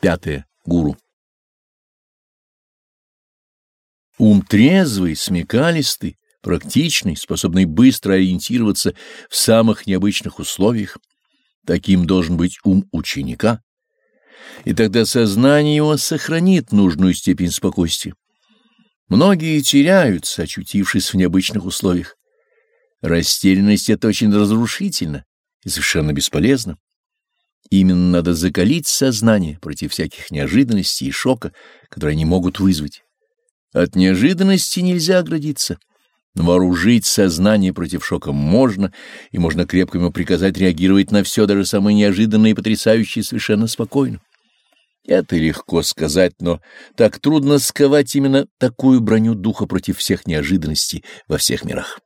Пятое. Гуру. Ум трезвый, смекалистый, практичный, способный быстро ориентироваться в самых необычных условиях. Таким должен быть ум ученика. И тогда сознание его сохранит нужную степень спокойствия. Многие теряются, очутившись в необычных условиях. Растерянность — это очень разрушительно и совершенно бесполезно. Именно надо закалить сознание против всяких неожиданностей и шока, которые они могут вызвать. От неожиданности нельзя оградиться. Вооружить сознание против шока можно, и можно крепко ему приказать реагировать на все, даже самое неожиданное и потрясающее, совершенно спокойно. Это легко сказать, но так трудно сковать именно такую броню духа против всех неожиданностей во всех мирах.